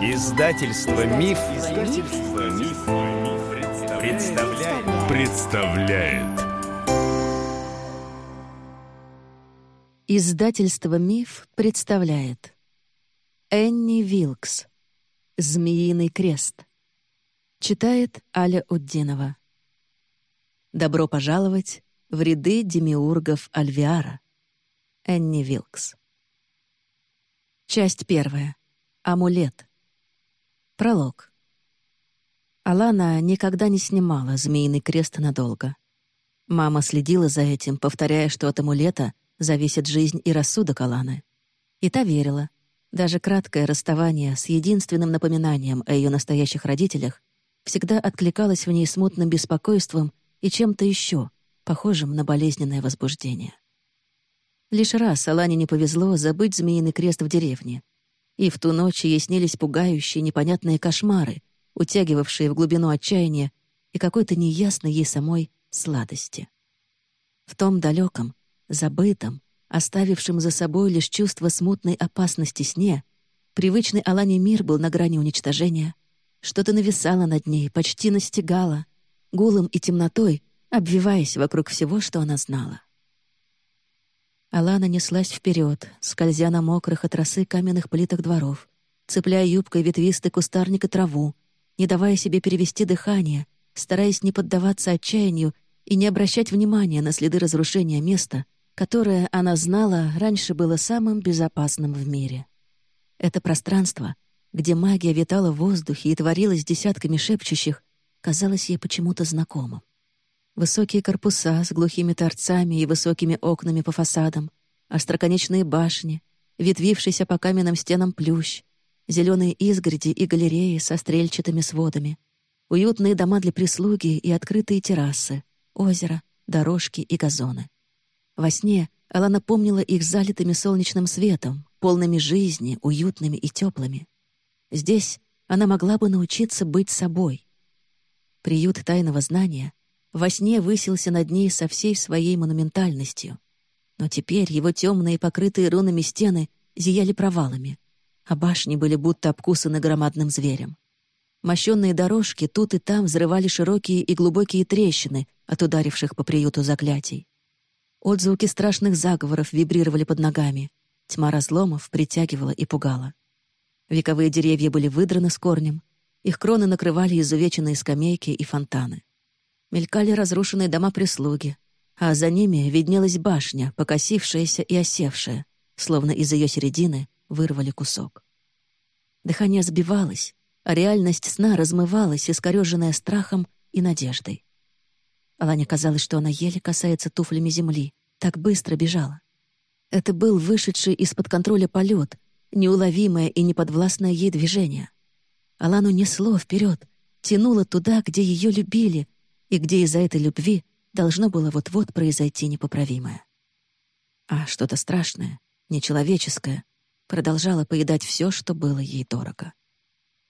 Издательство Миф, Издательство Миф, представляет. представляет. Издательство Миф представляет. Энни Вилкс. «Змеиный крест». Читает Аля Уддинова. Добро пожаловать в ряды демиургов Альвиара. Энни Вилкс. Часть первая. Амулет. Пролог. Алана никогда не снимала змеиный крест надолго. Мама следила за этим, повторяя, что от амулета зависит жизнь и рассудок Аланы. И та верила. Даже краткое расставание с единственным напоминанием о ее настоящих родителях всегда откликалось в ней смутным беспокойством и чем-то еще, похожим на болезненное возбуждение. Лишь раз Алане не повезло забыть змеиный крест в деревне. И в ту ночь ей снились пугающие непонятные кошмары, утягивавшие в глубину отчаяния и какой-то неясной ей самой сладости. В том далеком, забытом, оставившем за собой лишь чувство смутной опасности сне, привычный Алане мир был на грани уничтожения, что-то нависало над ней, почти настигало, гулом и темнотой, обвиваясь вокруг всего, что она знала. Алана неслась вперед, скользя на мокрых от росы каменных плитах дворов, цепляя юбкой ветвистый кустарник и траву, не давая себе перевести дыхание, стараясь не поддаваться отчаянию и не обращать внимания на следы разрушения места, которое, она знала, раньше было самым безопасным в мире. Это пространство, где магия витала в воздухе и творилась десятками шепчущих, казалось ей почему-то знакомым. Высокие корпуса с глухими торцами и высокими окнами по фасадам, остроконечные башни, ветвившийся по каменным стенам плющ, зеленые изгороди и галереи со стрельчатыми сводами, уютные дома для прислуги и открытые террасы, озеро, дорожки и газоны. Во сне Алана помнила их залитыми солнечным светом, полными жизни, уютными и теплыми. Здесь она могла бы научиться быть собой. Приют тайного знания во сне высился над ней со всей своей монументальностью. Но теперь его темные, покрытые рунами стены зияли провалами, а башни были будто обкусаны громадным зверем. Мощенные дорожки тут и там взрывали широкие и глубокие трещины от ударивших по приюту заклятий. Отзвуки страшных заговоров вибрировали под ногами. Тьма разломов притягивала и пугала. Вековые деревья были выдраны с корнем, их кроны накрывали изувеченные скамейки и фонтаны мелькали разрушенные дома прислуги, а за ними виднелась башня, покосившаяся и осевшая, словно из ее середины вырвали кусок. Дыхание сбивалось, а реальность сна размывалась, искорёженная страхом и надеждой. Алане казалось, что она еле касается туфлями земли, так быстро бежала. Это был вышедший из-под контроля полет, неуловимое и неподвластное ей движение. Алану несло вперед, тянуло туда, где ее любили, и где из-за этой любви должно было вот-вот произойти непоправимое. А что-то страшное, нечеловеческое, продолжало поедать все, что было ей дорого.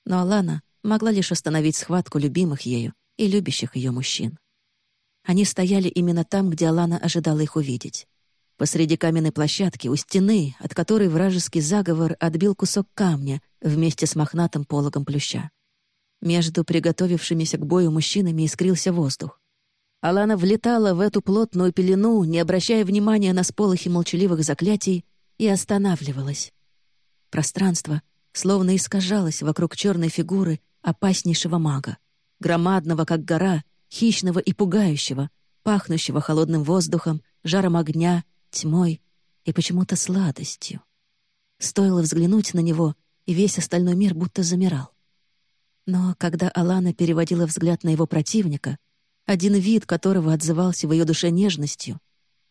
Но Алана могла лишь остановить схватку любимых ею и любящих ее мужчин. Они стояли именно там, где Алана ожидала их увидеть. Посреди каменной площадки, у стены, от которой вражеский заговор отбил кусок камня вместе с мохнатым пологом плюща. Между приготовившимися к бою мужчинами искрился воздух. Алана влетала в эту плотную пелену, не обращая внимания на сполохи молчаливых заклятий, и останавливалась. Пространство словно искажалось вокруг черной фигуры опаснейшего мага, громадного, как гора, хищного и пугающего, пахнущего холодным воздухом, жаром огня, тьмой и почему-то сладостью. Стоило взглянуть на него, и весь остальной мир будто замирал. Но когда Алана переводила взгляд на его противника, один вид которого отзывался в ее душе нежностью,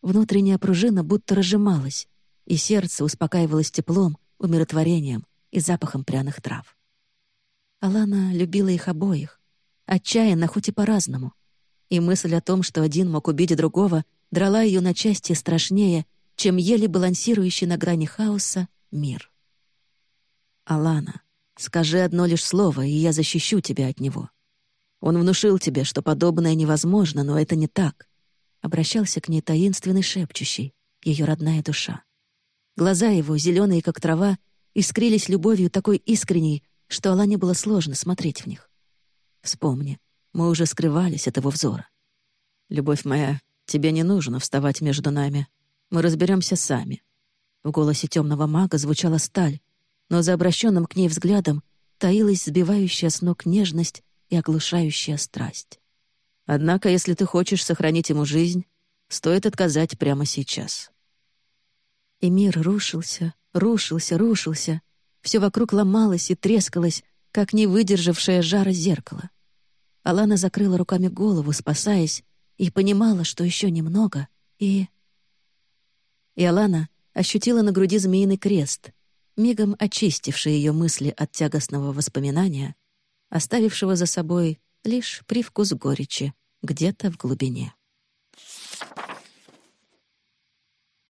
внутренняя пружина будто разжималась, и сердце успокаивалось теплом, умиротворением и запахом пряных трав. Алана любила их обоих, отчаянно, хоть и по-разному, и мысль о том, что один мог убить другого, драла ее на части страшнее, чем еле балансирующий на грани хаоса мир. Алана. Скажи одно лишь слово, и я защищу тебя от него. Он внушил тебе, что подобное невозможно, но это не так. Обращался к ней таинственный шепчущий, ее родная душа. Глаза его, зеленые как трава, искрились любовью такой искренней, что Алане было сложно смотреть в них. Вспомни, мы уже скрывались от его взора. «Любовь моя, тебе не нужно вставать между нами. Мы разберемся сами». В голосе темного мага звучала сталь, но за обращенным к ней взглядом таилась сбивающая с ног нежность и оглушающая страсть. Однако, если ты хочешь сохранить ему жизнь, стоит отказать прямо сейчас. И мир рушился, рушился, рушился. Все вокруг ломалось и трескалось, как не выдержавшее жара зеркало. Алана закрыла руками голову, спасаясь, и понимала, что еще немного, и... И Алана ощутила на груди змеиный крест, мигом очистивший ее мысли от тягостного воспоминания, оставившего за собой лишь привкус горечи где-то в глубине.